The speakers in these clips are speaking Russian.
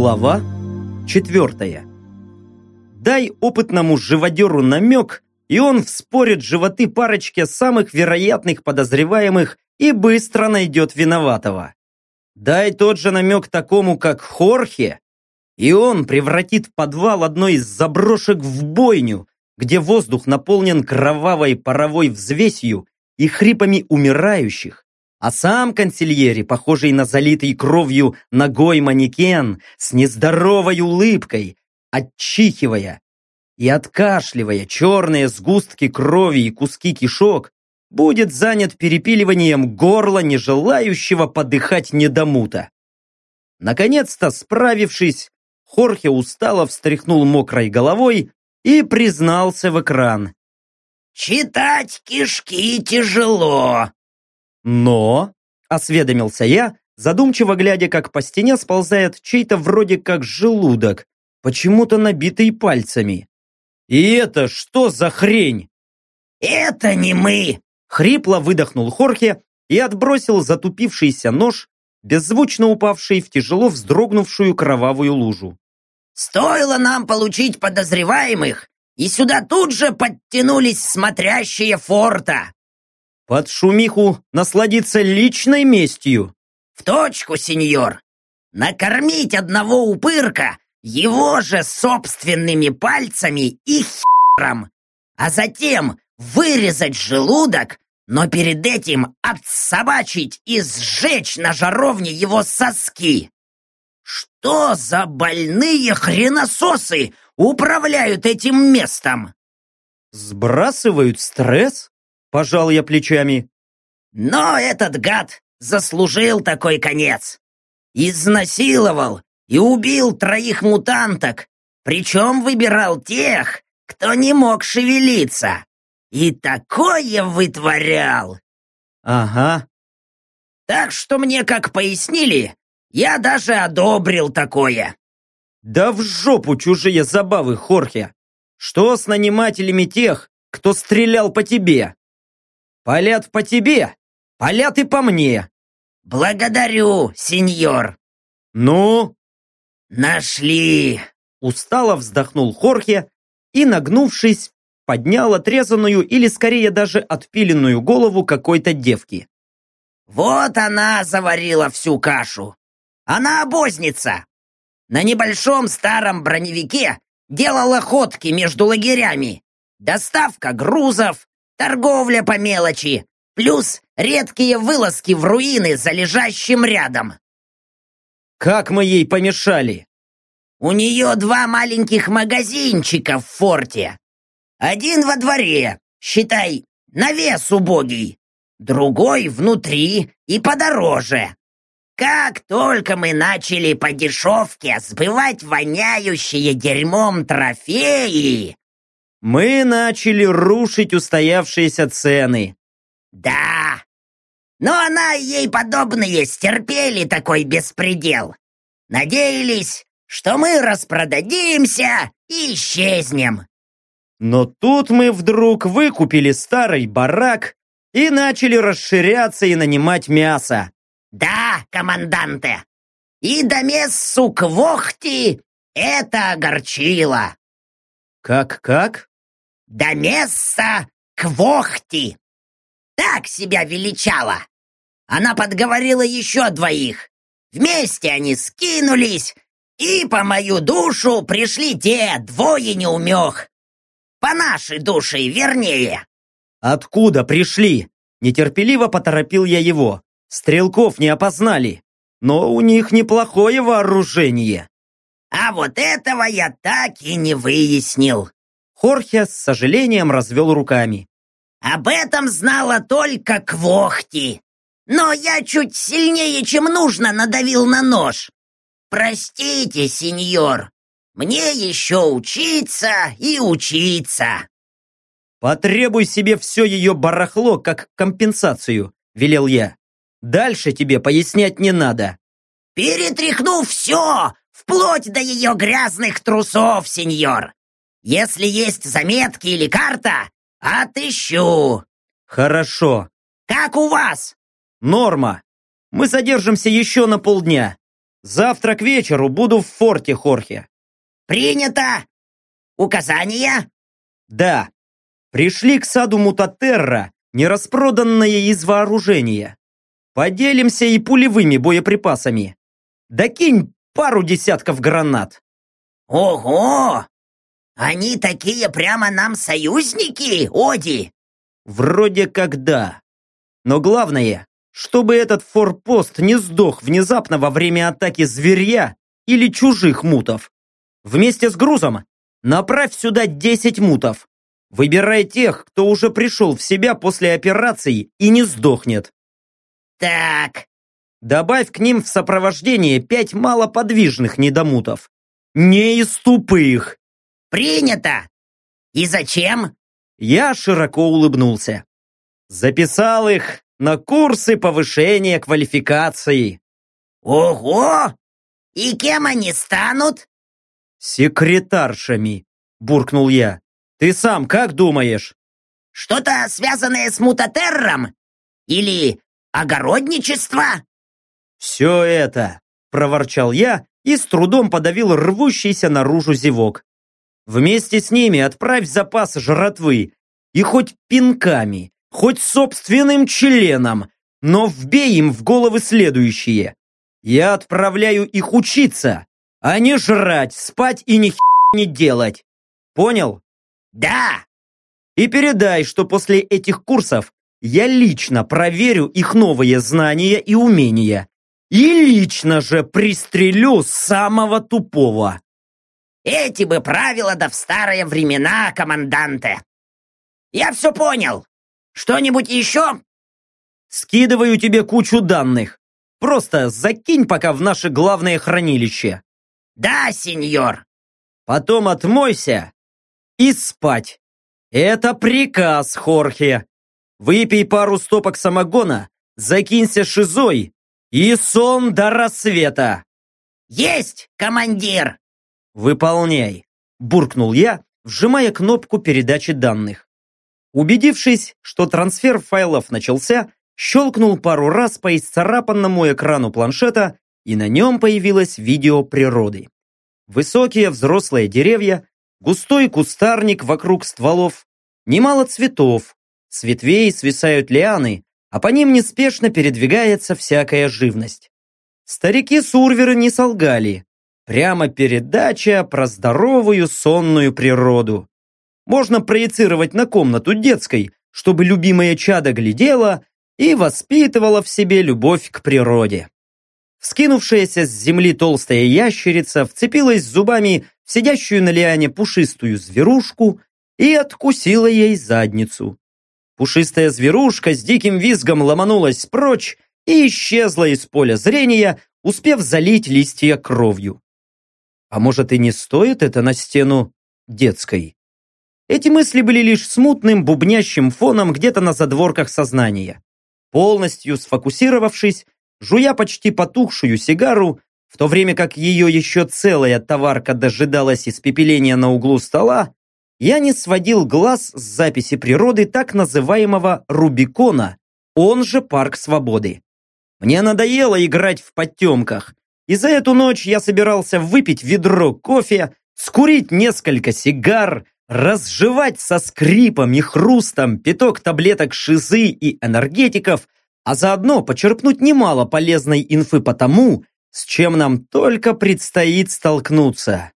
Глава четвертая. Дай опытному живодеру намек, и он вспорит животы парочке самых вероятных подозреваемых и быстро найдет виноватого. Дай тот же намек такому, как Хорхе, и он превратит подвал одной из заброшек в бойню, где воздух наполнен кровавой паровой взвесью и хрипами умирающих, а сам консильери, похожий на залитый кровью ногой манекен, с нездоровой улыбкой, отчихивая и откашливая черные сгустки крови и куски кишок, будет занят перепиливанием горла не желающего подыхать недомута. Наконец-то, справившись, Хорхе устало встряхнул мокрой головой и признался в экран. «Читать кишки тяжело». «Но», — осведомился я, задумчиво глядя, как по стене сползает чей-то вроде как желудок, почему-то набитый пальцами. «И это что за хрень?» «Это не мы!» — хрипло выдохнул Хорхе и отбросил затупившийся нож, беззвучно упавший в тяжело вздрогнувшую кровавую лужу. «Стоило нам получить подозреваемых, и сюда тут же подтянулись смотрящие форта!» «Под шумиху насладиться личной местью!» «В точку, сеньор! Накормить одного упырка его же собственными пальцами и хером, а затем вырезать желудок, но перед этим отсобачить и сжечь на жаровне его соски. Что за больные хренососы управляют этим местом? Сбрасывают стресс? Пожал я плечами. Но этот гад заслужил такой конец. Изнасиловал и убил троих мутанток, причем выбирал тех, кто не мог шевелиться. И такое вытворял. Ага. Так что мне, как пояснили, я даже одобрил такое. Да в жопу чужие забавы, Хорхе. Что с нанимателями тех, кто стрелял по тебе? Палят по тебе, палят и по мне. Благодарю, сеньор. Ну? Нашли. Устало вздохнул Хорхе и, нагнувшись, поднял отрезанную или скорее даже отпиленную голову какой-то девки. Вот она заварила всю кашу. Она обозница. На небольшом старом броневике делала ходки между лагерями. Доставка грузов, торговля по мелочи, плюс редкие вылазки в руины за лежащим рядом. Как мы ей помешали? У нее два маленьких магазинчика в форте. Один во дворе, считай, навес убогий. Другой внутри и подороже. Как только мы начали по дешевке сбывать воняющие дерьмом трофеи, мы начали рушить устоявшиеся цены. Да. Но она и ей подобные стерпели такой беспредел. Надеялись, что мы распродадимся и исчезнем. Но тут мы вдруг выкупили старый барак и начали расширяться и нанимать мясо. Да, команданте. И до мессу Квохти это огорчило. Как-как? До месса Квохти. Так себя величала. Она подговорила еще двоих. Вместе они скинулись, и по мою душу пришли те двое неумех. По нашей душе, вернее. Откуда пришли? Нетерпеливо поторопил я его. Стрелков не опознали, но у них неплохое вооружение. А вот этого я так и не выяснил. Хорхе с сожалением развел руками. Об этом знала только Квохти. Но я чуть сильнее, чем нужно, надавил на нож. Простите, сеньор, мне еще учиться и учиться. Потребуй себе все ее барахло как компенсацию, велел я. Дальше тебе пояснять не надо. Перетряхну все, вплоть до ее грязных трусов, сеньор. Если есть заметки или карта, отыщу. Хорошо. Как у вас? Норма. Мы задержимся еще на полдня. Завтра к вечеру буду в форте Хорхе. Принято! Указания? Да. Пришли к саду Мутатерра, нераспроданное из вооружения. Поделимся и пулевыми боеприпасами. Докинь пару десятков гранат. Ого! Они такие прямо нам союзники, Оди? Вроде как да. Но главное, чтобы этот форпост не сдох внезапно во время атаки зверья или чужих мутов. Вместе с грузом направь сюда 10 мутов. Выбирай тех, кто уже пришел в себя после операции и не сдохнет. Так. Добавь к ним в сопровождение пять малоподвижных недомутов. Не из тупых. Принято. И зачем? Я широко улыбнулся. Записал их на курсы повышения квалификации. Ого! И кем они станут? Секретаршами, буркнул я. Ты сам как думаешь? Что-то связанное с мутатерром? Или огородничество? Все это, проворчал я и с трудом подавил рвущийся наружу зевок. Вместе с ними отправь запас жратвы и хоть пинками, хоть собственным членом, но вбей им в головы следующее. Я отправляю их учиться, а не жрать, спать и ни не делать. Понял? Да. И передай, что после этих курсов я лично проверю их новые знания и умения. И лично же пристрелю самого тупого. Эти бы правила да в старые времена, команданте. Я все понял. Что-нибудь еще? Скидываю тебе кучу данных. Просто закинь пока в наше главное хранилище. Да, сеньор. Потом отмойся и спать. Это приказ, Хорхе. Выпей пару стопок самогона, закинься шизой и сон до рассвета. Есть, командир. Выполняй, буркнул я, вжимая кнопку передачи данных. Убедившись, что трансфер файлов начался, щелкнул пару раз по исцарапанному экрану планшета, и на нем появилось видео природы. Высокие взрослые деревья, густой кустарник вокруг стволов, немало цветов, с ветвей свисают лианы, а по ним неспешно передвигается всякая живность. Старики-сурверы не солгали. Прямо передача про здоровую сонную природу можно проецировать на комнату детской, чтобы любимое чадо глядело и воспитывало в себе любовь к природе. Вскинувшаяся с земли толстая ящерица вцепилась зубами в сидящую на лиане пушистую зверушку и откусила ей задницу. Пушистая зверушка с диким визгом ломанулась прочь и исчезла из поля зрения, успев залить листья кровью. А может и не стоит это на стену детской? Эти мысли были лишь смутным, бубнящим фоном где-то на задворках сознания. Полностью сфокусировавшись, жуя почти потухшую сигару, в то время как ее еще целая товарка дожидалась испепеления на углу стола, я не сводил глаз с записи природы так называемого Рубикона, он же Парк Свободы. Мне надоело играть в потемках, и за эту ночь я собирался выпить ведро кофе, скурить несколько сигар, разжевать со скрипом и хрустом пяток таблеток шизы и энергетиков, а заодно почерпнуть немало полезной инфы по тому, с чем нам только предстоит столкнуться.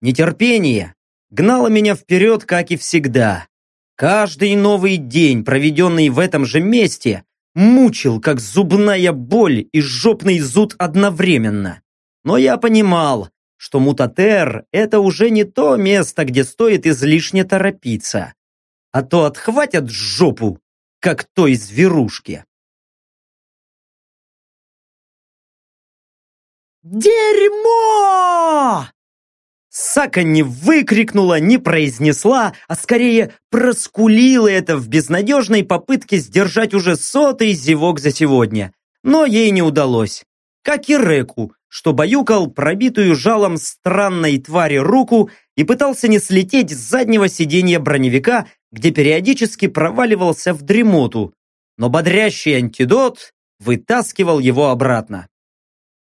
Нетерпение гнало меня вперед, как и всегда. Каждый новый день, проведенный в этом же месте, мучил, как зубная боль и жопный зуд одновременно. Но я понимал, что Мутатер – это уже не то место, где стоит излишне торопиться, а то отхватят жопу, как той зверушке. «Дерьмо!» Сака не выкрикнула, не произнесла, а скорее проскулила это в безнадежной попытке сдержать уже сотый зевок за сегодня. Но ей не удалось. Как и Реку, что баюкал пробитую жалом странной твари руку и пытался не слететь с заднего сиденья броневика, где периодически проваливался в дремоту, но бодрящий антидот вытаскивал его обратно.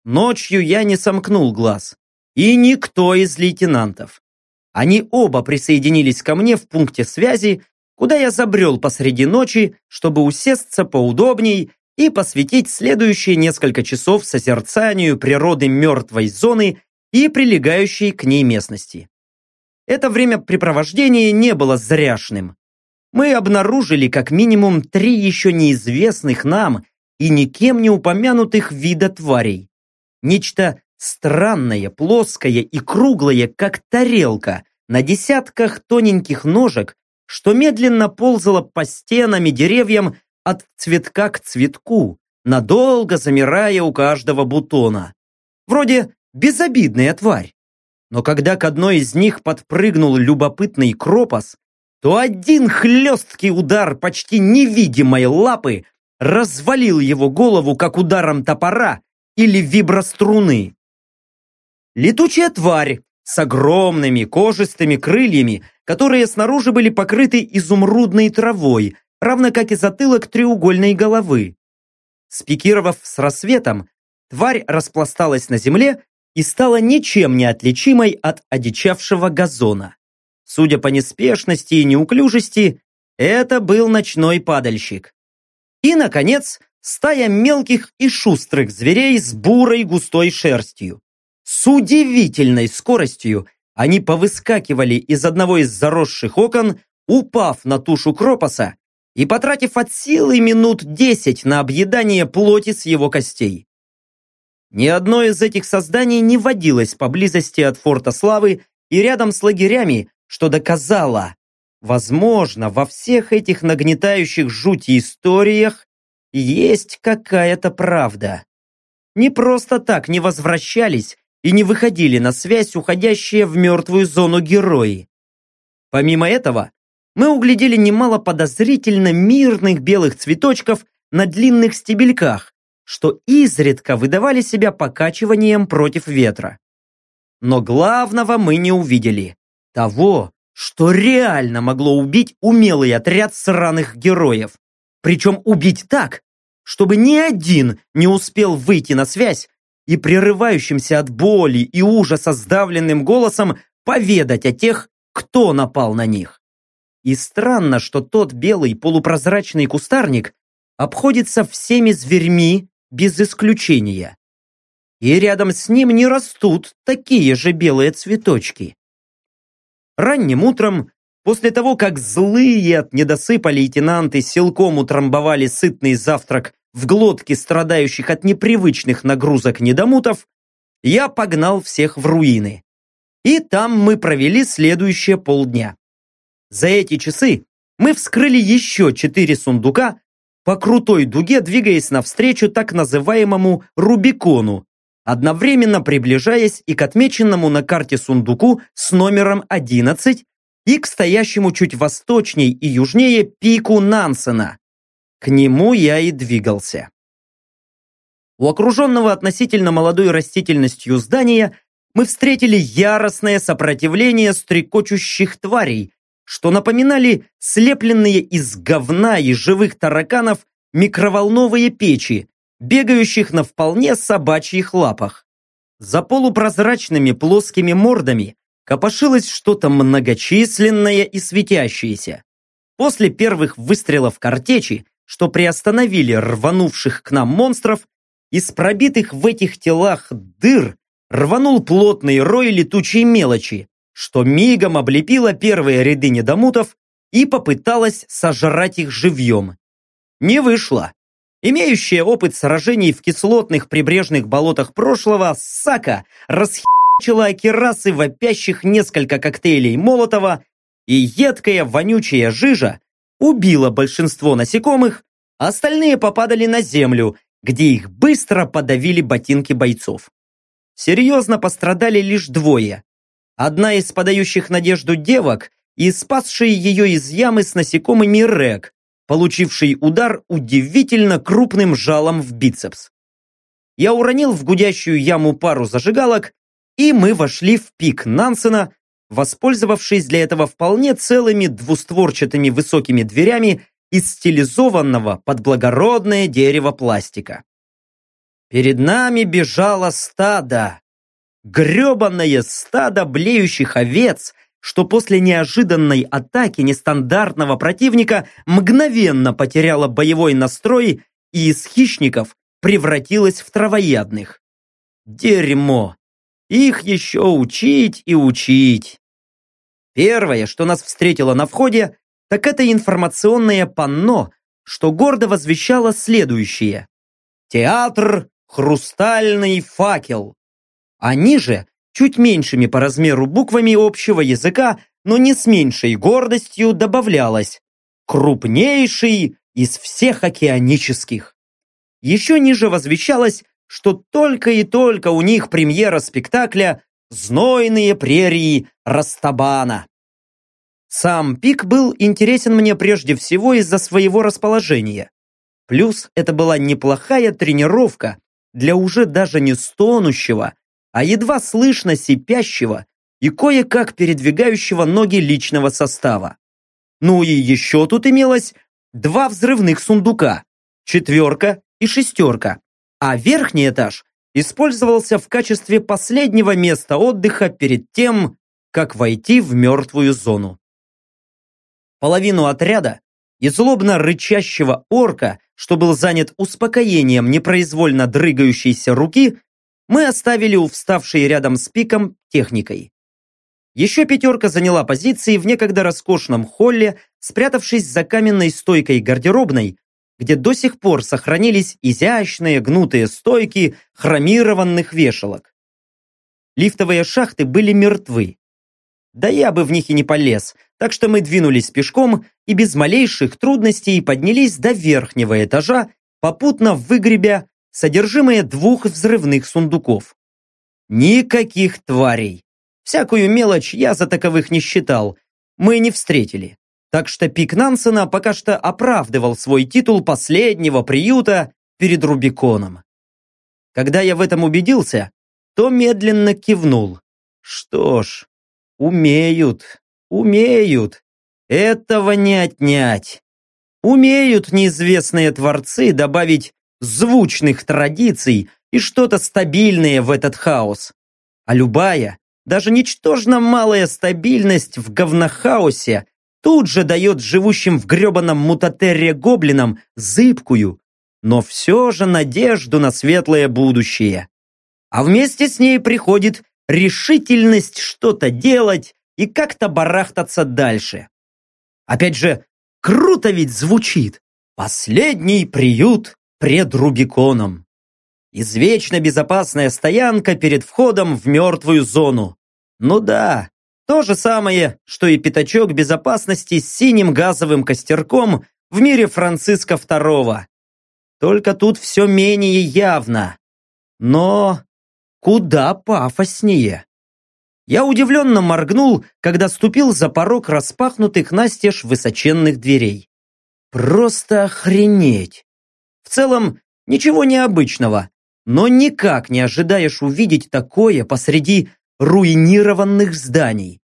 Ночью я не сомкнул глаз. И никто из лейтенантов. Они оба присоединились ко мне в пункте связи, куда я забрел посреди ночи, чтобы усесться поудобней и посвятить следующие несколько часов созерцанию природы мертвой зоны и прилегающей к ней местности. Это времяпрепровождение не было зряшным. Мы обнаружили как минимум три еще неизвестных нам и никем не упомянутых вида тварей. Нечто странное, плоское и круглое, как тарелка, на десятках тоненьких ножек, что медленно ползало по стенам и деревьям от цветка к цветку, надолго замирая у каждого бутона. Вроде безобидная тварь. Но когда к одной из них подпрыгнул любопытный кропос, то один хлесткий удар почти невидимой лапы развалил его голову, как ударом топора или виброструны. Летучая тварь с огромными кожистыми крыльями, которые снаружи были покрыты изумрудной травой, равно как и затылок треугольной головы. Спикировав с рассветом, тварь распласталась на земле и стала ничем не отличимой от одичавшего газона. Судя по неспешности и неуклюжести, это был ночной падальщик. И, наконец, стая мелких и шустрых зверей с бурой густой шерстью. С удивительной скоростью они повыскакивали из одного из заросших окон, упав на тушу Кропоса и потратив от силы минут десять на объедание плоти с его костей. Ни одно из этих созданий не водилось поблизости от форта Славы и рядом с лагерями, что доказало, возможно, во всех этих нагнетающих жути историях есть какая-то правда. Не просто так не возвращались и не выходили на связь уходящие в мертвую зону герои. Помимо этого, мы углядели немало подозрительно мирных белых цветочков на длинных стебельках, что изредка выдавали себя покачиванием против ветра. Но главного мы не увидели. Того, что реально могло убить умелый отряд сраных героев. Причем убить так, чтобы ни один не успел выйти на связь и прерывающимся от боли и ужаса сдавленным голосом поведать о тех, кто напал на них. И странно, что тот белый полупрозрачный кустарник обходится всеми зверьми без исключения. И рядом с ним не растут такие же белые цветочки. Ранним утром, после того, как злые от недосыпа лейтенанты силком утрамбовали сытный завтрак в глотки страдающих от непривычных нагрузок недомутов, я погнал всех в руины. И там мы провели следующие полдня. За эти часы мы вскрыли еще четыре сундука, по крутой дуге двигаясь навстречу так называемому Рубикону, одновременно приближаясь и к отмеченному на карте сундуку с номером 11 и к стоящему чуть восточней и южнее пику Нансена. К нему я и двигался. У окруженного относительно молодой растительностью здания мы встретили яростное сопротивление стрекочущих тварей, что напоминали слепленные из говна и живых тараканов микроволновые печи, бегающих на вполне собачьих лапах. За полупрозрачными плоскими мордами копошилось что-то многочисленное и светящееся. После первых выстрелов картечи, что приостановили рванувших к нам монстров, из пробитых в этих телах дыр рванул плотный рой летучей мелочи, что мигом облепила первые ряды недомутов и попыталась сожрать их живьем. Не вышло. Имеющая опыт сражений в кислотных прибрежных болотах прошлого, Сака расхищила керасы вопящих несколько коктейлей Молотова, и едкая вонючая жижа убила большинство насекомых, остальные попадали на землю, где их быстро подавили ботинки бойцов. Серьезно пострадали лишь двое одна из подающих надежду девок и спасший ее из ямы с насекомыми Рек, получивший удар удивительно крупным жалом в бицепс. Я уронил в гудящую яму пару зажигалок, и мы вошли в пик Нансена, воспользовавшись для этого вполне целыми двустворчатыми высокими дверями из стилизованного под благородное дерево пластика. Перед нами бежало стадо. Гребанное стадо блеющих овец, что после неожиданной атаки нестандартного противника мгновенно потеряло боевой настрой и из хищников превратилось в травоядных. Дерьмо! Их еще учить и учить. Первое, что нас встретило на входе, так это информационное панно, что гордо возвещало следующее. Театр «Хрустальный факел». А ниже, чуть меньшими по размеру буквами общего языка, но не с меньшей гордостью добавлялось «Крупнейший из всех океанических». Еще ниже возвещалось что только и только у них премьера спектакля «Знойные прерии Растабана». Сам пик был интересен мне прежде всего из-за своего расположения. Плюс это была неплохая тренировка для уже даже не стонущего, а едва слышно сипящего и кое-как передвигающего ноги личного состава. Ну и еще тут имелось два взрывных сундука, четверка и шестерка, а верхний этаж использовался в качестве последнего места отдыха перед тем, как войти в мертвую зону. Половину отряда и злобно рычащего орка, что был занят успокоением непроизвольно дрыгающейся руки, мы оставили у вставшей рядом с пиком техникой. Еще пятерка заняла позиции в некогда роскошном холле, спрятавшись за каменной стойкой гардеробной, где до сих пор сохранились изящные гнутые стойки хромированных вешалок. Лифтовые шахты были мертвы. Да я бы в них и не полез, так что мы двинулись пешком и без малейших трудностей поднялись до верхнего этажа, попутно выгребя содержимое двух взрывных сундуков. Никаких тварей. Всякую мелочь я за таковых не считал. Мы не встретили. Так что Пик Нансена пока что оправдывал свой титул последнего приюта перед Рубиконом. Когда я в этом убедился, то медленно кивнул. Что ж, умеют, умеют. Этого не отнять. Умеют неизвестные творцы добавить звучных традиций и что-то стабильное в этот хаос. А любая, даже ничтожно малая стабильность в говнохаосе тут же дает живущим в гребаном мутатерре гоблинам зыбкую, но все же надежду на светлое будущее. А вместе с ней приходит решительность что-то делать и как-то барахтаться дальше. Опять же, круто ведь звучит. Последний приют пред Рубиконом. Извечно безопасная стоянка перед входом в мертвую зону. Ну да, то же самое, что и пятачок безопасности с синим газовым костерком в мире Франциска II. Только тут все менее явно. Но куда пафоснее. Я удивленно моргнул, когда ступил за порог распахнутых настежь высоченных дверей. Просто охренеть! В целом, ничего необычного, но никак не ожидаешь увидеть такое посреди руинированных зданий.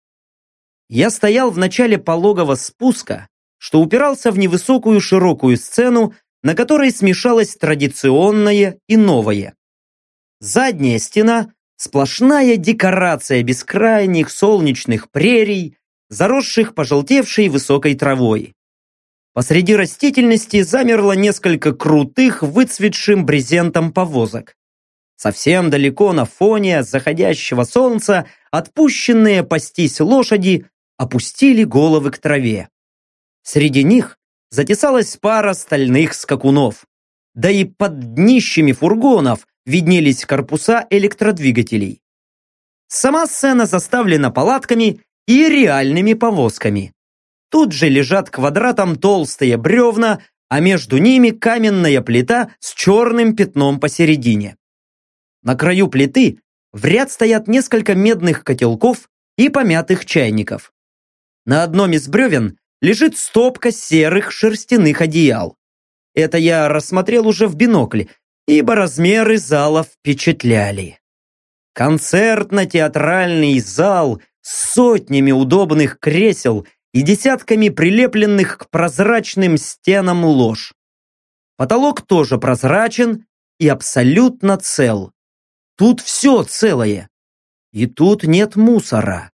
Я стоял в начале пологого спуска, что упирался в невысокую широкую сцену, на которой смешалось традиционное и новое. Задняя стена – сплошная декорация бескрайних солнечных прерий, заросших пожелтевшей высокой травой. Посреди растительности замерло несколько крутых, выцветшим брезентом повозок. Совсем далеко на фоне заходящего солнца отпущенные пастись лошади опустили головы к траве. Среди них затесалась пара стальных скакунов. Да и под днищами фургонов виднелись корпуса электродвигателей. Сама сцена заставлена палатками и реальными повозками. Тут же лежат квадратом толстые бревна, а между ними каменная плита с черным пятном посередине. На краю плиты в ряд стоят несколько медных котелков и помятых чайников. На одном из бревен лежит стопка серых шерстяных одеял. Это я рассмотрел уже в бинокле, ибо размеры зала впечатляли. Концертно-театральный зал с сотнями удобных кресел и десятками прилепленных к прозрачным стенам лож. Потолок тоже прозрачен, и абсолютно цел. Тут все целое. И тут нет мусора.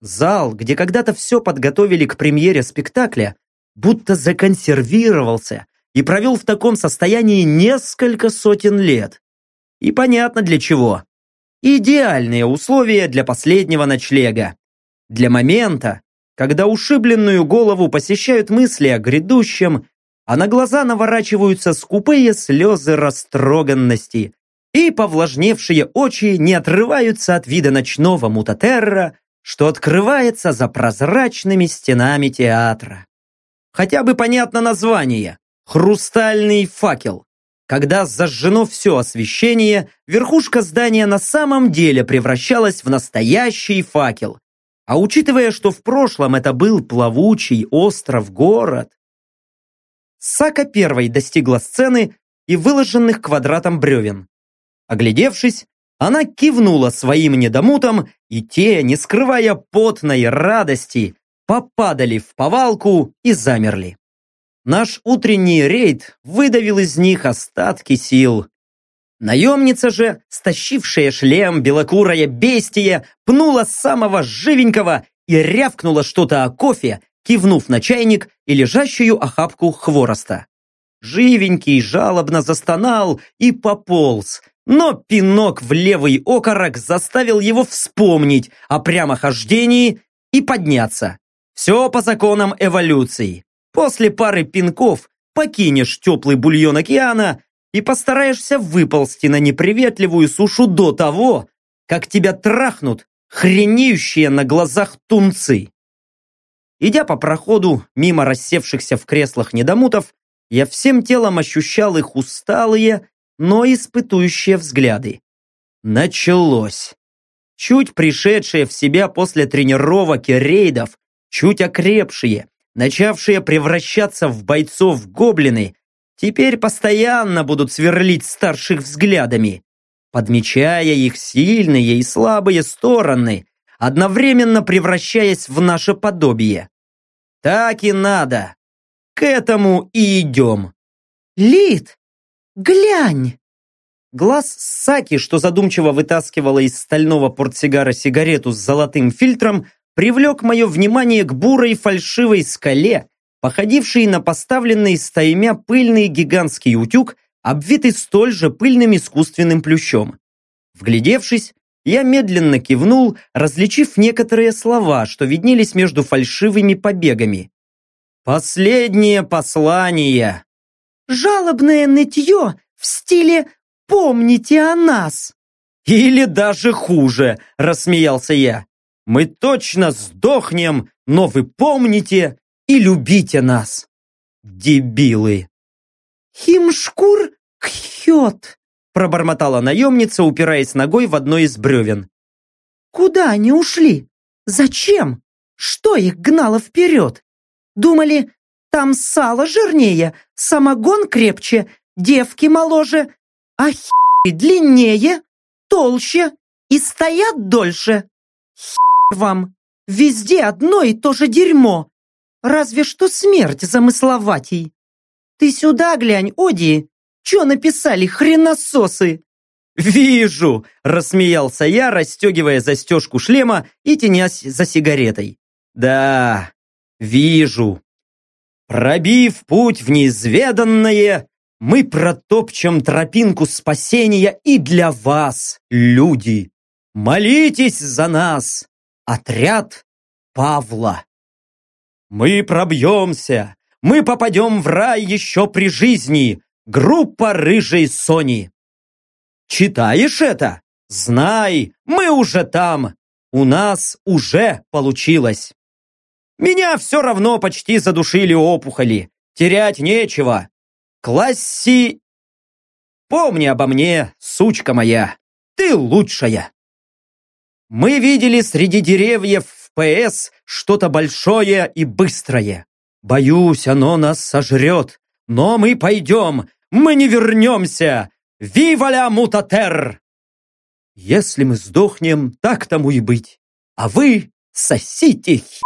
Зал, где когда-то все подготовили к премьере спектакля, будто законсервировался и провел в таком состоянии несколько сотен лет. И понятно для чего. Идеальные условия для последнего ночлега. Для момента, когда ушибленную голову посещают мысли о грядущем, а на глаза наворачиваются скупые слезы растроганности, и повлажневшие очи не отрываются от вида ночного мутатерра, что открывается за прозрачными стенами театра. Хотя бы понятно название «Хрустальный факел». Когда зажжено все освещение, верхушка здания на самом деле превращалась в настоящий факел. А учитывая, что в прошлом это был плавучий остров-город... Сака первой достигла сцены и выложенных квадратом бревен. Оглядевшись, она кивнула своим недомутам, и те, не скрывая потной радости, попадали в повалку и замерли. Наш утренний рейд выдавил из них остатки сил. Наемница же, стащившая шлем, белокурая бестия, пнула самого живенького и рявкнула что-то о кофе, кивнув на чайник и лежащую охапку хвороста. Живенький жалобно застонал и пополз, но пинок в левый окорок заставил его вспомнить о прямохождении и подняться. Все по законам эволюции. После пары пинков покинешь теплый бульон океана и постараешься выползти на неприветливую сушу до того, как тебя трахнут хренеющие на глазах тунцы. Идя по проходу мимо рассевшихся в креслах недомутов, я всем телом ощущал их усталые но испытующие взгляды. Началось. Чуть пришедшие в себя после тренировок и рейдов, чуть окрепшие, начавшие превращаться в бойцов гоблины, теперь постоянно будут сверлить старших взглядами, подмечая их сильные и слабые стороны, одновременно превращаясь в наше подобие. Так и надо. К этому и идем. «Лид, Глянь!» Глаз Саки, что задумчиво вытаскивала из стального портсигара сигарету с золотым фильтром, привлек мое внимание к бурой фальшивой скале, походившей на поставленный стаймя пыльный гигантский утюг, обвитый столь же пыльным искусственным плющом. Вглядевшись, я медленно кивнул, различив некоторые слова, что виднелись между фальшивыми побегами. «Последнее послание!» Жалобное нытье в стиле «помните о нас». «Или даже хуже», – рассмеялся я. «Мы точно сдохнем, но вы помните и любите нас, дебилы». «Химшкур кхет», – пробормотала наемница, упираясь ногой в одно из бревен. «Куда они ушли? Зачем? Что их гнало вперед? Думали, там сало жирнее, самогон крепче, девки моложе, а хи длиннее, толще и стоят дольше. Хи вам, везде одно и то же дерьмо. Разве что смерть замысловатей. Ты сюда глянь, Оди, что написали хренососы? «Вижу!» – рассмеялся я, расстегивая застежку шлема и тенясь за сигаретой. «Да, вижу!» Пробив путь в неизведанное, мы протопчем тропинку спасения и для вас, люди. Молитесь за нас, отряд Павла. Мы пробьемся, мы попадем в рай еще при жизни, группа рыжей Сони. Читаешь это? Знай, мы уже там, у нас уже получилось. Меня все равно почти задушили опухоли. Терять нечего. Класси... Помни обо мне, сучка моя. Ты лучшая. Мы видели среди деревьев в ПС что-то большое и быстрое. Боюсь, оно нас сожрет. Но мы пойдем, мы не вернемся. Виваля мутатер! Если мы сдохнем, так тому и быть. А вы сосите хи.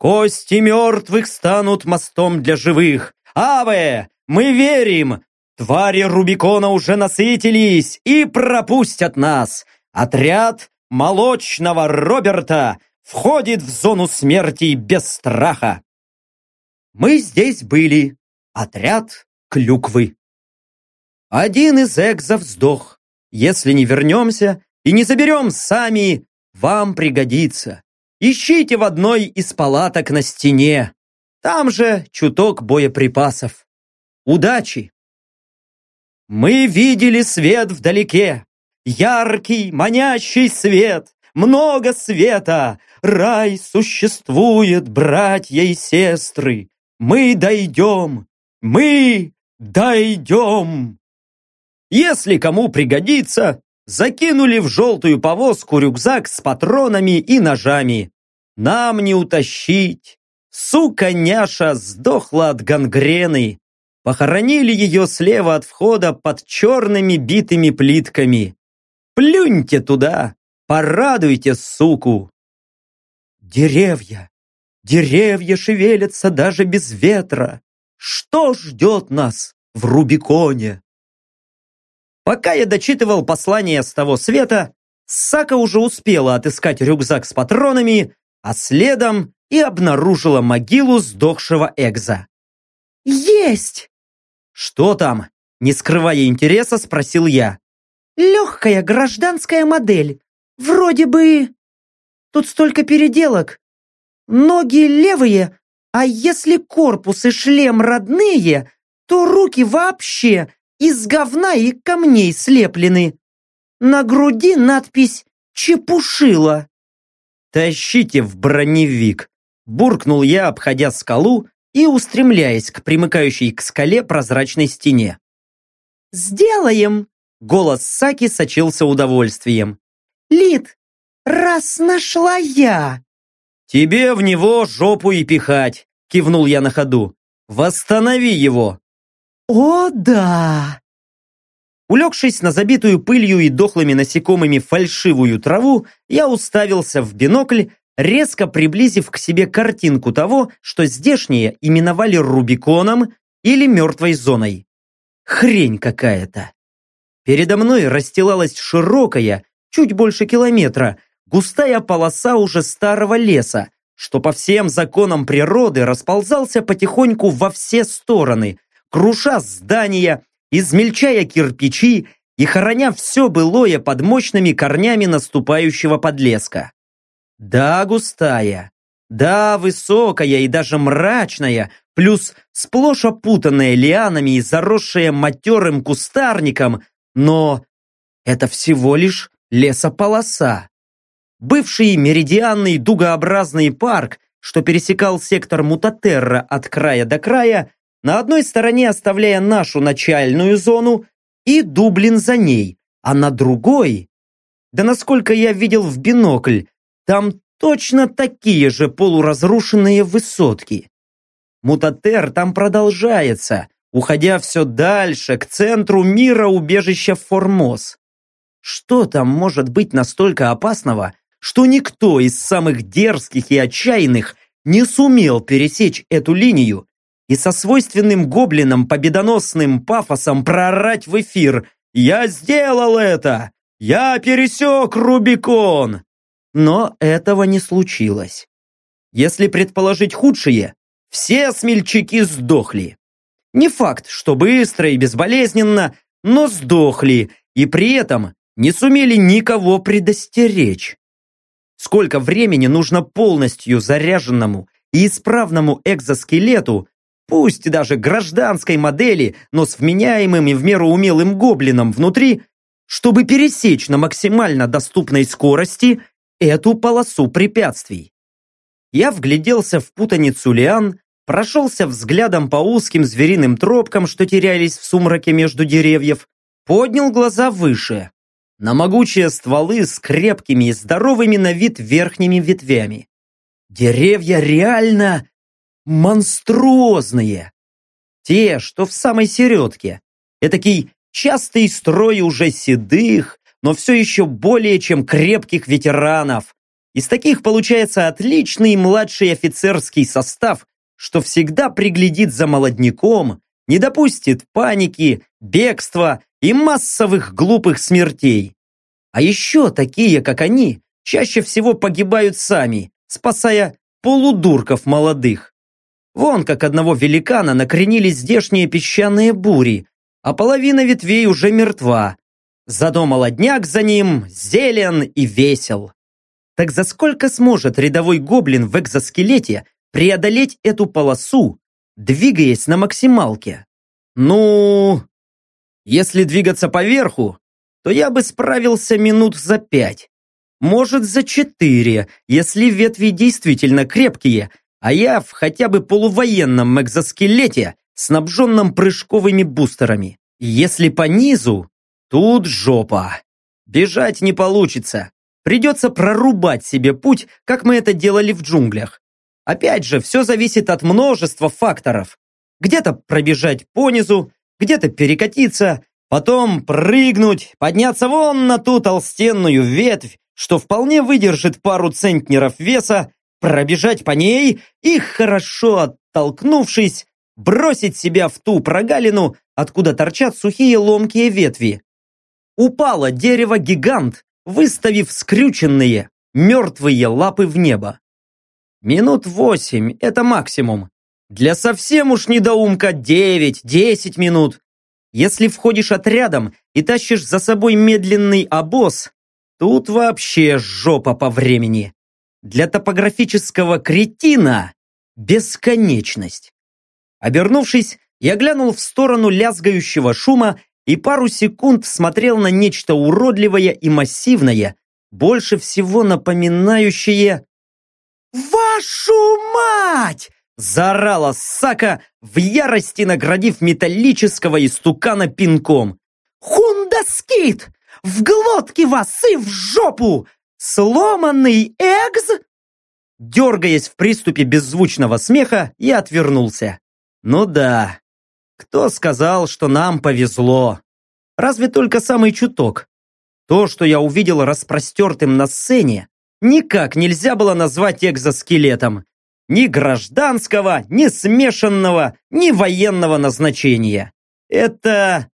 Кости мертвых станут мостом для живых. Аве, мы верим! Твари Рубикона уже насытились и пропустят нас. Отряд молочного Роберта входит в зону смерти без страха. Мы здесь были. Отряд клюквы. Один из экзов сдох. Если не вернемся и не заберем сами, вам пригодится. Ищите в одной из палаток на стене. Там же чуток боеприпасов. Удачи! Мы видели свет вдалеке. Яркий, манящий свет. Много света. Рай существует, братья и сестры. Мы дойдем. Мы дойдем. Если кому пригодится, закинули в желтую повозку рюкзак с патронами и ножами. Нам не утащить. Сука няша сдохла от гангрены. Похоронили ее слева от входа под черными битыми плитками. Плюньте туда, порадуйте суку. Деревья, деревья шевелятся даже без ветра. Что ждет нас в Рубиконе? Пока я дочитывал послание с того света, Сака уже успела отыскать рюкзак с патронами, а следом и обнаружила могилу сдохшего Экза. «Есть!» «Что там?» Не скрывая интереса, спросил я. «Легкая гражданская модель. Вроде бы... Тут столько переделок. Ноги левые, а если корпус и шлем родные, то руки вообще из говна и камней слеплены. На груди надпись «Чепушила». «Тащите в броневик!» Буркнул я, обходя скалу и устремляясь к примыкающей к скале прозрачной стене. «Сделаем!» Голос Саки сочился удовольствием. «Лид, раз нашла я!» «Тебе в него жопу и пихать!» Кивнул я на ходу. «Восстанови его!» «О, да!» Улегшись на забитую пылью и дохлыми насекомыми фальшивую траву, я уставился в бинокль резко приблизив к себе картинку того, что здешние именовали Рубиконом или мертвой зоной. Хрень какая-то. Передо мной расстилалась широкая, чуть больше километра, густая полоса уже старого леса, что по всем законам природы расползался потихоньку во все стороны, круша здания, измельчая кирпичи и хороня все былое под мощными корнями наступающего подлеска. Да, густая. Да, высокая и даже мрачная, плюс сплошь опутанная лианами и заросшая матерым кустарником, но это всего лишь лесополоса. Бывший меридианный дугообразный парк, что пересекал сектор Мутатерра от края до края, на одной стороне оставляя нашу начальную зону и Дублин за ней, а на другой... Да насколько я видел в бинокль, там точно такие же полуразрушенные высотки. Мутатер там продолжается, уходя все дальше, к центру мира убежища Формоз. Что там может быть настолько опасного, что никто из самых дерзких и отчаянных не сумел пересечь эту линию и со свойственным гоблинам победоносным пафосом проорать в эфир «Я сделал это! Я пересек Рубикон!» Но этого не случилось. Если предположить худшее, все смельчаки сдохли. Не факт, что быстро и безболезненно, но сдохли, и при этом не сумели никого предостеречь. Сколько времени нужно полностью заряженному и исправному экзоскелету, пусть даже гражданской модели, но с вменяемым и в меру умелым гоблином внутри, чтобы пересечь на максимально доступной скорости эту полосу препятствий. Я вгляделся в путаницу лиан, прошелся взглядом по узким звериным тропкам, что терялись в сумраке между деревьев, поднял глаза выше, на могучие стволы с крепкими и здоровыми на вид верхними ветвями. Деревья реально монструозные. Те, что в самой середке. Этакий частый строй уже седых, но все еще более чем крепких ветеранов. Из таких получается отличный младший офицерский состав, что всегда приглядит за молодняком, не допустит паники, бегства и массовых глупых смертей. А еще такие, как они, чаще всего погибают сами, спасая полудурков молодых. Вон как одного великана накренили здешние песчаные бури, а половина ветвей уже мертва. Зато молодняк за ним зелен и весел. Так за сколько сможет рядовой гоблин в экзоскелете преодолеть эту полосу, двигаясь на максималке? Ну, если двигаться поверху, то я бы справился минут за пять. Может, за четыре, если ветви действительно крепкие, а я в хотя бы полувоенном экзоскелете, снабженном прыжковыми бустерами. Если по низу, тут жопа. Бежать не получится. Придется прорубать себе путь, как мы это делали в джунглях. Опять же, все зависит от множества факторов. Где-то пробежать по низу, где-то перекатиться, потом прыгнуть, подняться вон на ту толстенную ветвь, что вполне выдержит пару центнеров веса, пробежать по ней и, хорошо оттолкнувшись, бросить себя в ту прогалину, откуда торчат сухие ломкие ветви. Упало дерево-гигант, выставив скрюченные, мертвые лапы в небо. Минут восемь – это максимум. Для совсем уж недоумка девять-десять минут. Если входишь отрядом и тащишь за собой медленный обоз, Тут вообще жопа по времени. Для топографического кретина бесконечность. Обернувшись, я глянул в сторону лязгающего шума и пару секунд смотрел на нечто уродливое и массивное, больше всего напоминающее... «Вашу мать!» Заорала Сака, в ярости наградив металлического истукана пинком. «Хундаскит! В глотке вас и в жопу! Сломанный экз!» Дергаясь в приступе беззвучного смеха, я отвернулся. «Ну да, кто сказал, что нам повезло? Разве только самый чуток. То, что я увидел распростертым на сцене, никак нельзя было назвать экзоскелетом. Ни гражданского, ни смешанного, ни военного назначения. Это...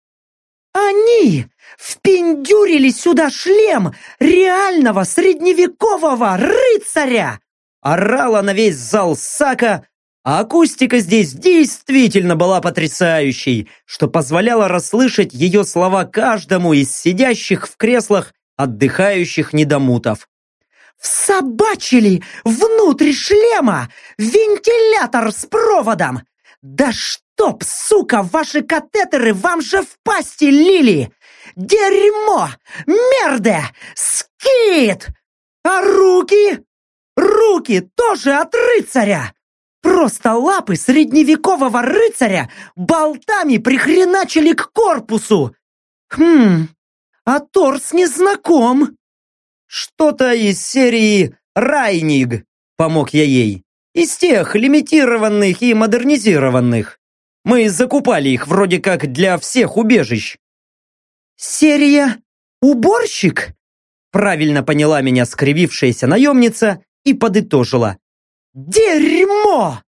«Они впендюрили сюда шлем реального средневекового рыцаря!» Орала на весь зал Сака, а акустика здесь действительно была потрясающей, что позволяло расслышать ее слова каждому из сидящих в креслах отдыхающих недомутов. «Всобачили внутрь шлема вентилятор с проводом! Да чтоб, сука, ваши катетеры вам же в пасти лили! Дерьмо! Мерде! Скит! А руки? Руки тоже от рыцаря! Просто лапы средневекового рыцаря болтами прихреначили к корпусу! Хм, а торс не знаком. Что-то из серии «Райниг», помог я ей. Из тех лимитированных и модернизированных. Мы закупали их вроде как для всех убежищ. «Серия «Уборщик»?» Правильно поняла меня скривившаяся наемница и подытожила. «Дерьмо!»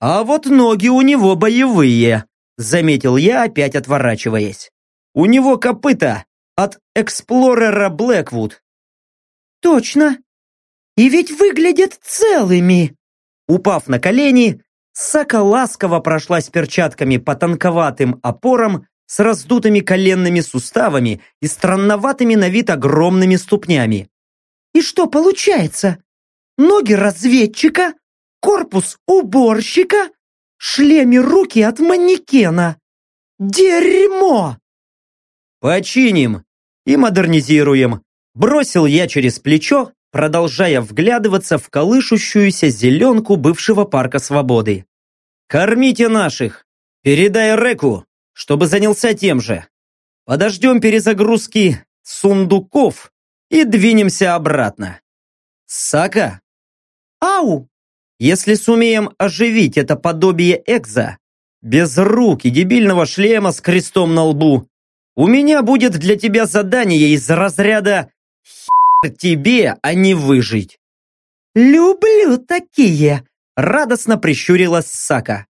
«А вот ноги у него боевые», заметил я, опять отворачиваясь. «У него копыта от Эксплорера Блэквуд». «Точно! И ведь выглядят целыми!» Упав на колени, Сака ласково прошлась перчатками по тонковатым опорам с раздутыми коленными суставами и странноватыми на вид огромными ступнями. И что получается? Ноги разведчика, корпус уборщика, шлеме руки от манекена. Дерьмо! Починим и модернизируем. Бросил я через плечо, продолжая вглядываться в колышущуюся зеленку бывшего парка свободы. «Кормите наших! Передай Реку, чтобы занялся тем же. Подождем перезагрузки сундуков и двинемся обратно. Сака? Ау! Если сумеем оживить это подобие экза, без рук и дебильного шлема с крестом на лбу, у меня будет для тебя задание из разряда «Хер тебе, а не выжить». «Люблю такие!» радостно прищурилась Сака.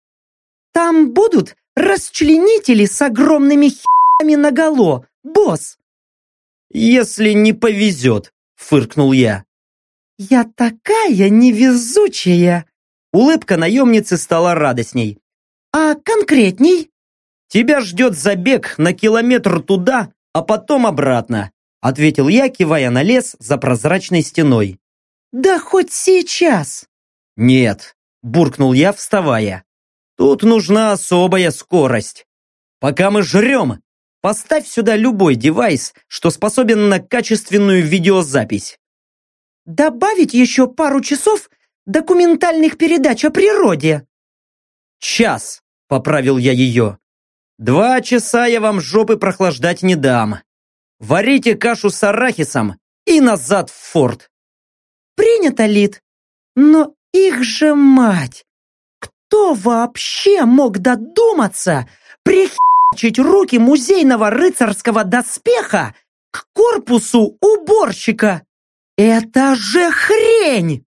«Там будут Расчленители с огромными хи***ми наголо, босс. Если не повезет, фыркнул я. Я такая невезучая. Улыбка наемницы стала радостней. А конкретней? Тебя ждет забег на километр туда, а потом обратно, ответил я, кивая на лес за прозрачной стеной. Да хоть сейчас. Нет, буркнул я, вставая. Тут нужна особая скорость. Пока мы жрем, поставь сюда любой девайс, что способен на качественную видеозапись. Добавить еще пару часов документальных передач о природе. Час, поправил я ее. Два часа я вам жопы прохлаждать не дам. Варите кашу с арахисом и назад в форт. Принято, Лид. Но их же мать! Кто вообще мог додуматься прихичить руки музейного рыцарского доспеха к корпусу уборщика? Это же хрень!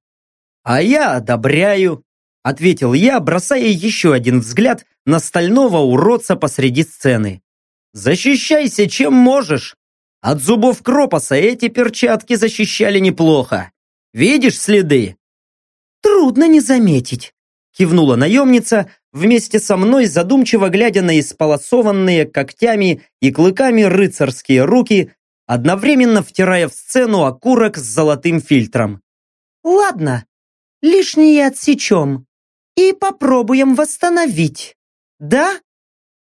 А я одобряю, ответил я, бросая еще один взгляд на стального уродца посреди сцены. Защищайся чем можешь. От зубов Кропоса эти перчатки защищали неплохо. Видишь следы? Трудно не заметить кивнула наемница, вместе со мной задумчиво глядя на исполосованные когтями и клыками рыцарские руки, одновременно втирая в сцену окурок с золотым фильтром. «Ладно, лишнее отсечем и попробуем восстановить. Да?»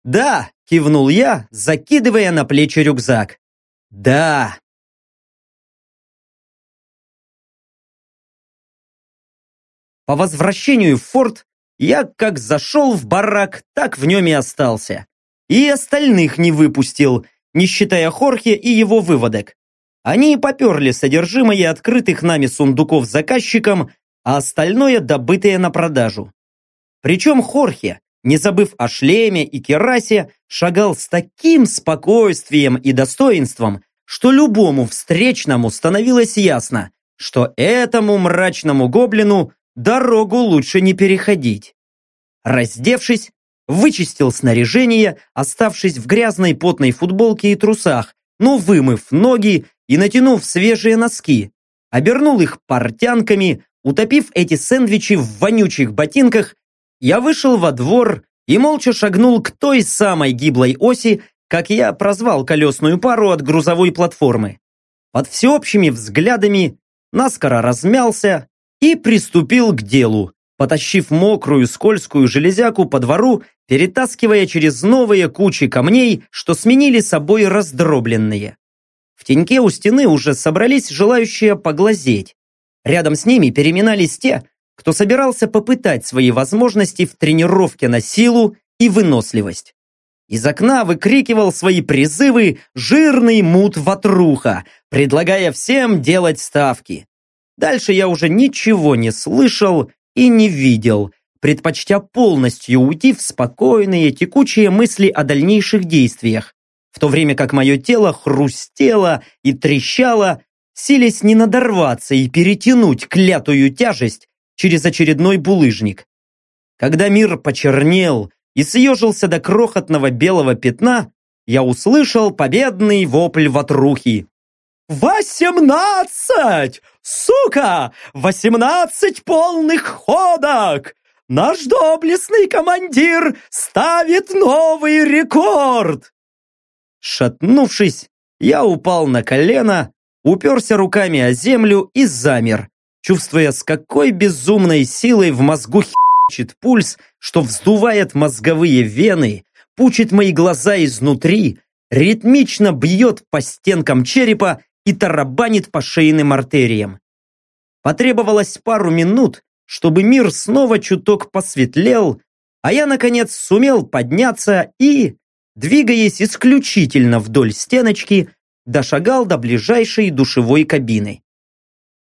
«Да!» – кивнул я, закидывая на плечи рюкзак. «Да!» По возвращению в форт я как зашел в барак, так в нем и остался. И остальных не выпустил, не считая Хорхе и его выводок. Они поперли содержимое открытых нами сундуков заказчикам, а остальное добытое на продажу. Причем Хорхе, не забыв о шлеме и керасе, шагал с таким спокойствием и достоинством, что любому встречному становилось ясно, что этому мрачному гоблину дорогу лучше не переходить. Раздевшись, вычистил снаряжение, оставшись в грязной потной футболке и трусах, но вымыв ноги и натянув свежие носки, обернул их портянками, утопив эти сэндвичи в вонючих ботинках, я вышел во двор и молча шагнул к той самой гиблой оси, как я прозвал колесную пару от грузовой платформы. Под всеобщими взглядами наскоро размялся, и приступил к делу, потащив мокрую скользкую железяку по двору, перетаскивая через новые кучи камней, что сменили собой раздробленные. В теньке у стены уже собрались желающие поглазеть. Рядом с ними переминались те, кто собирался попытать свои возможности в тренировке на силу и выносливость. Из окна выкрикивал свои призывы жирный мут-ватруха, предлагая всем делать ставки. Дальше я уже ничего не слышал и не видел, предпочтя полностью уйти в спокойные текучие мысли о дальнейших действиях, в то время как мое тело хрустело и трещало, силясь не надорваться и перетянуть клятую тяжесть через очередной булыжник. Когда мир почернел и съежился до крохотного белого пятна, я услышал победный вопль ватрухи. «Восемнадцать! Сука! Восемнадцать полных ходок! Наш доблестный командир ставит новый рекорд!» Шатнувшись, я упал на колено, уперся руками о землю и замер, чувствуя, с какой безумной силой в мозгу хичит пульс, что вздувает мозговые вены, пучит мои глаза изнутри, ритмично бьет по стенкам черепа и тарабанит по шейным артериям. Потребовалось пару минут, чтобы мир снова чуток посветлел, а я, наконец, сумел подняться и, двигаясь исключительно вдоль стеночки, дошагал до ближайшей душевой кабины.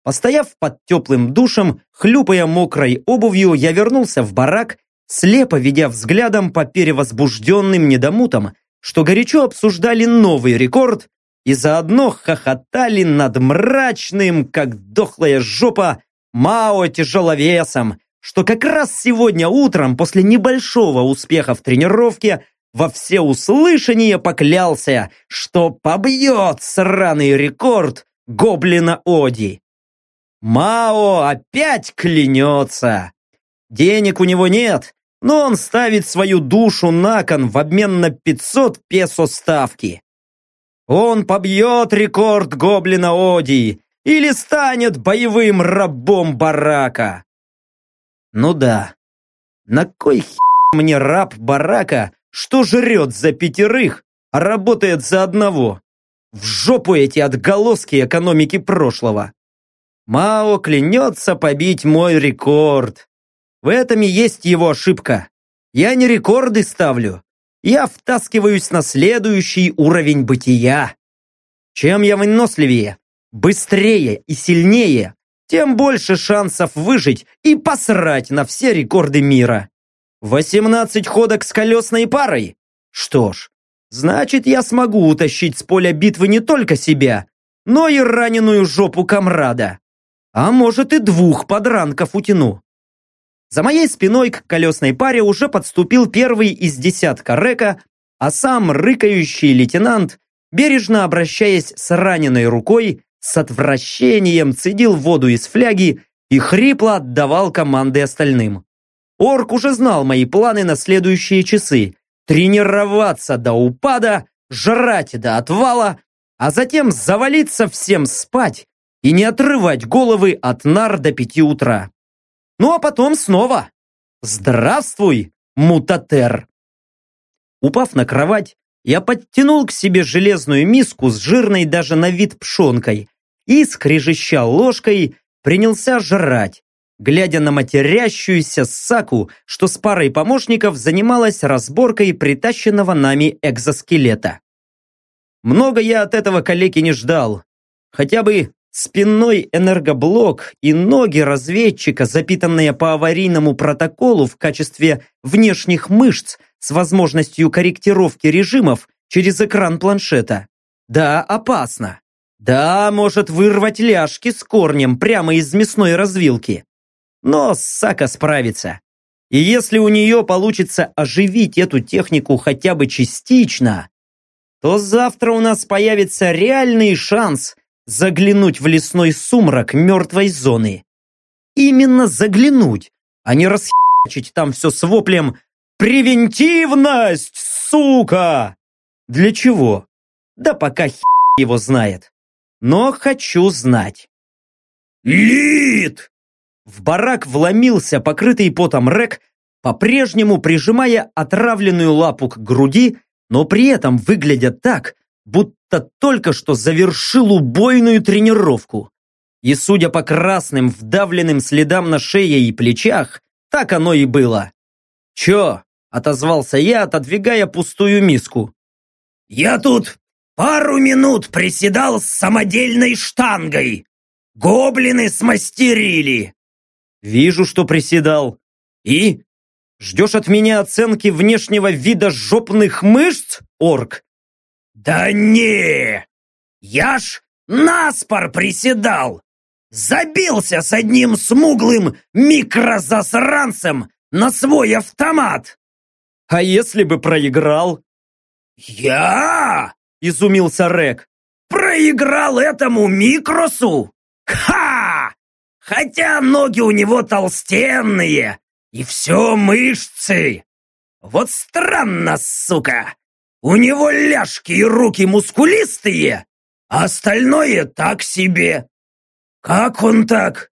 Постояв под теплым душем, хлюпая мокрой обувью, я вернулся в барак, слепо ведя взглядом по перевозбужденным недомутам, что горячо обсуждали новый рекорд и заодно хохотали над мрачным, как дохлая жопа, Мао тяжеловесом, что как раз сегодня утром после небольшого успеха в тренировке во всеуслышание поклялся, что побьет сраный рекорд гоблина Оди. Мао опять клянется. Денег у него нет, но он ставит свою душу на кон в обмен на 500 песо ставки. Он побьет рекорд гоблина Оди или станет боевым рабом барака. Ну да, на кой хер мне раб барака, что жрет за пятерых, а работает за одного? В жопу эти отголоски экономики прошлого. Мао клянется побить мой рекорд. В этом и есть его ошибка. Я не рекорды ставлю. Я втаскиваюсь на следующий уровень бытия. Чем я выносливее, быстрее и сильнее, тем больше шансов выжить и посрать на все рекорды мира. 18 ходок с колесной парой? Что ж, значит я смогу утащить с поля битвы не только себя, но и раненую жопу комрада. А может и двух подранков утяну. За моей спиной к колесной паре уже подступил первый из десятка река, а сам рыкающий лейтенант, бережно обращаясь с раненой рукой, с отвращением цедил воду из фляги и хрипло отдавал команды остальным. Орк уже знал мои планы на следующие часы. Тренироваться до упада, жрать до отвала, а затем завалиться всем спать и не отрывать головы от нар до пяти утра. Ну а потом снова. Здравствуй, мутатер! Упав на кровать, я подтянул к себе железную миску с жирной даже на вид пшенкой и, скрежеща ложкой, принялся жрать, глядя на матерящуюся Саку, что с парой помощников занималась разборкой притащенного нами экзоскелета. Много я от этого калеки не ждал. Хотя бы Спинной энергоблок и ноги разведчика, запитанные по аварийному протоколу в качестве внешних мышц с возможностью корректировки режимов через экран планшета. Да, опасно. Да, может вырвать ляжки с корнем прямо из мясной развилки. Но Сака справится. И если у нее получится оживить эту технику хотя бы частично, то завтра у нас появится реальный шанс – заглянуть в лесной сумрак мертвой зоны. Именно заглянуть, а не расхерачить там все с воплем «Превентивность, сука!» Для чего? Да пока хер его знает. Но хочу знать. «Лид!» В барак вломился покрытый потом Рек, по-прежнему прижимая отравленную лапу к груди, но при этом выглядя так, будто только что завершил убойную тренировку. И судя по красным вдавленным следам на шее и плечах, так оно и было. «Чё?» – отозвался я, отодвигая пустую миску. «Я тут пару минут приседал с самодельной штангой. Гоблины смастерили!» «Вижу, что приседал. И? Ждешь от меня оценки внешнего вида жопных мышц, орк?» «Да не! Я ж наспор приседал! Забился с одним смуглым микрозасранцем на свой автомат!» «А если бы проиграл?» «Я?» – изумился Рек. «Проиграл этому микросу? Ха! Хотя ноги у него толстенные, и все мышцы. Вот странно, сука! У него ляжки и руки мускулистые, а остальное так себе. Как он так?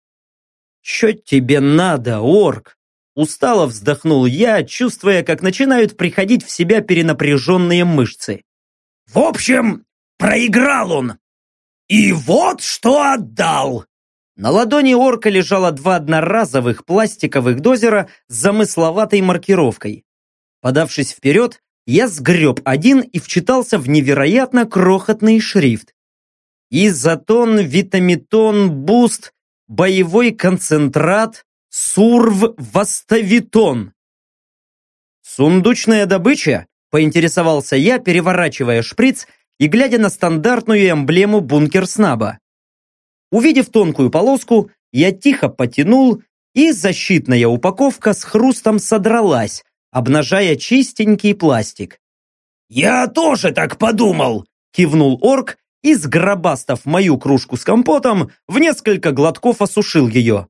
Что тебе надо, орк? Устало вздохнул я, чувствуя, как начинают приходить в себя перенапряженные мышцы. В общем, проиграл он. И вот что отдал. На ладони орка лежало два одноразовых пластиковых дозера с замысловатой маркировкой. Подавшись вперед, я сгреб один и вчитался в невероятно крохотный шрифт. Изотон, витамитон, буст, боевой концентрат, сурв, ваставитон. Сундучная добыча? Поинтересовался я, переворачивая шприц и глядя на стандартную эмблему бункерснаба. Увидев тонкую полоску, я тихо потянул и защитная упаковка с хрустом содралась, обнажая чистенький пластик. «Я тоже так подумал!» кивнул орк и, сгробастав мою кружку с компотом, в несколько глотков осушил ее.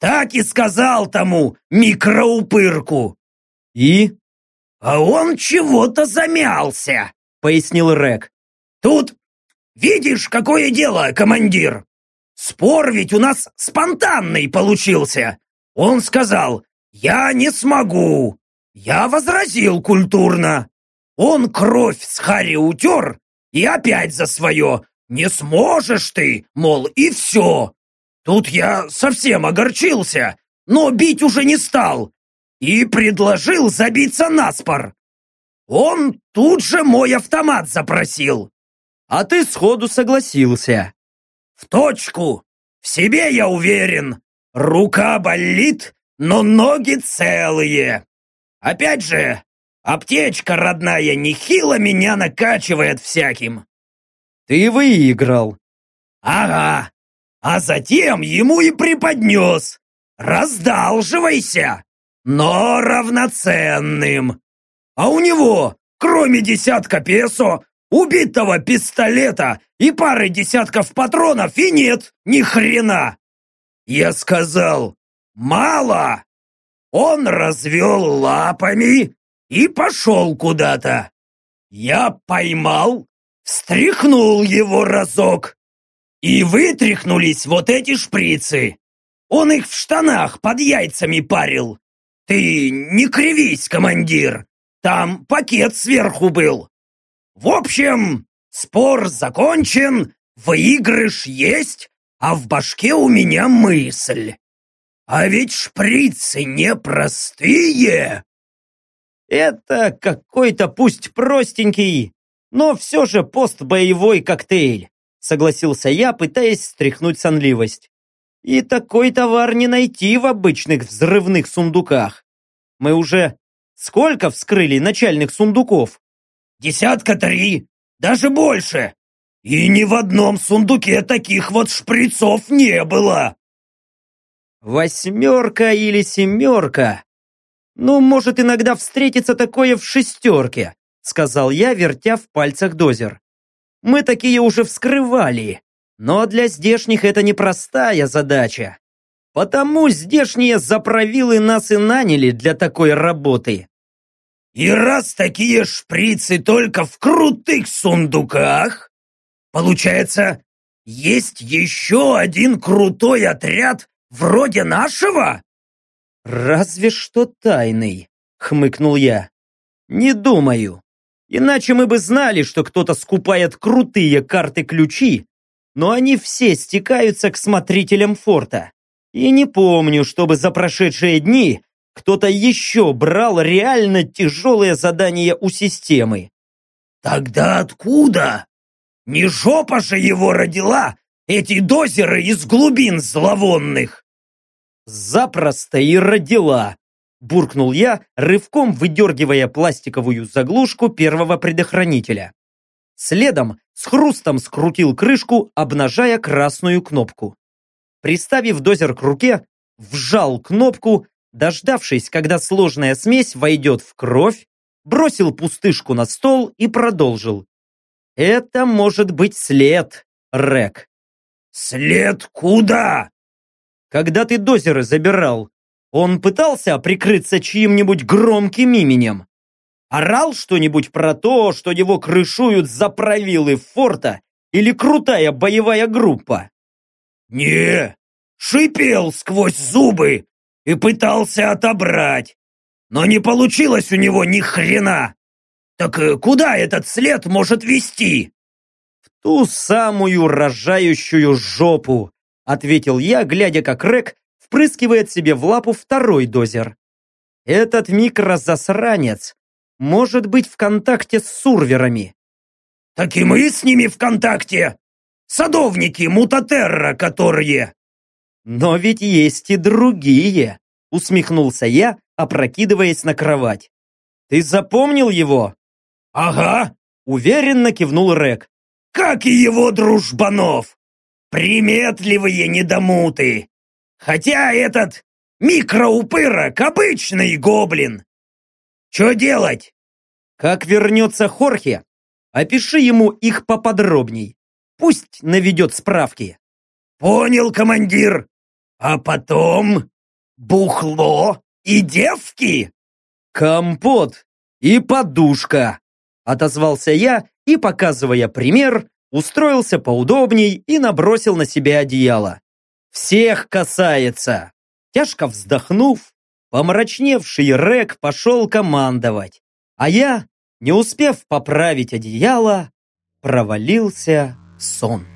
«Так и сказал тому микроупырку!» «И?» «А он чего-то замялся!» пояснил Рек. «Тут, видишь, какое дело, командир! Спор ведь у нас спонтанный получился! Он сказал, я не смогу! Я возразил культурно! Он кровь с Харри утер и опять за свое! Не сможешь ты, мол, и все! Тут я совсем огорчился, но бить уже не стал и предложил забиться на спор. Он тут же мой автомат запросил. А ты сходу согласился. В точку. В себе я уверен. Рука болит, но ноги целые. Опять же, аптечка родная нехило меня накачивает всяким. Ты выиграл. Ага. А затем ему и преподнес. Раздалживайся, но равноценным. А у него, кроме десятка песо, убитого пистолета и пары десятков патронов и нет ни хрена. Я сказал, мало. Он развел лапами и пошел куда-то. Я поймал, встряхнул его разок. И вытряхнулись вот эти шприцы. Он их в штанах под яйцами парил. Ты не кривись, командир. Там пакет сверху был. В общем, спор закончен, выигрыш есть, а в башке у меня мысль. А ведь шприцы непростые. Это какой-то пусть простенький, но все же постбоевой коктейль, согласился я, пытаясь стряхнуть сонливость. И такой товар не найти в обычных взрывных сундуках. Мы уже Сколько вскрыли начальных сундуков? Десятка три, даже больше. И ни в одном сундуке таких вот шприцов не было. Восьмерка или семерка? Ну, может, иногда встретится такое в шестерке, сказал я, вертя в пальцах дозер. Мы такие уже вскрывали, но для здешних это непростая задача. Потому здешние заправилы нас и наняли для такой работы. И раз такие шприцы только в крутых сундуках, получается, есть еще один крутой отряд вроде нашего? Разве что тайный, хмыкнул я. Не думаю. Иначе мы бы знали, что кто-то скупает крутые карты-ключи, но они все стекаются к смотрителям форта. И не помню, чтобы за прошедшие дни кто-то еще брал реально тяжелые задания у системы. Тогда откуда? Не жопа же его родила, эти дозеры из глубин зловонных. Запросто и родила, буркнул я, рывком выдергивая пластиковую заглушку первого предохранителя. Следом с хрустом скрутил крышку, обнажая красную кнопку. Приставив дозер к руке, вжал кнопку дождавшись, когда сложная смесь войдет в кровь, бросил пустышку на стол и продолжил. «Это может быть след, Рек». «След куда?» «Когда ты дозеры забирал, он пытался прикрыться чьим-нибудь громким именем? Орал что-нибудь про то, что его крышуют заправилы форта или крутая боевая группа?» «Не, шипел сквозь зубы, и пытался отобрать. Но не получилось у него ни хрена. Так э, куда этот след может вести? В ту самую рожающую жопу, ответил я, глядя, как Рек впрыскивает себе в лапу второй дозер. Этот микрозасранец может быть в контакте с сурверами. Так и мы с ними в контакте. Садовники Мутатерра, которые... Но ведь есть и другие, усмехнулся я, опрокидываясь на кровать. Ты запомнил его? Ага, уверенно кивнул Рек. Как и его дружбанов. Приметливые недомуты. Хотя этот Микроупырок, обычный гоблин. Что делать? Как вернется Хорхе, опиши ему их поподробней. Пусть наведет справки. Понял, командир. А потом бухло и девки. Компот и подушка. Отозвался я и, показывая пример, устроился поудобней и набросил на себя одеяло. Всех касается. Тяжко вздохнув, помрачневший Рек пошел командовать, а я, не успев поправить одеяло, провалился в сон.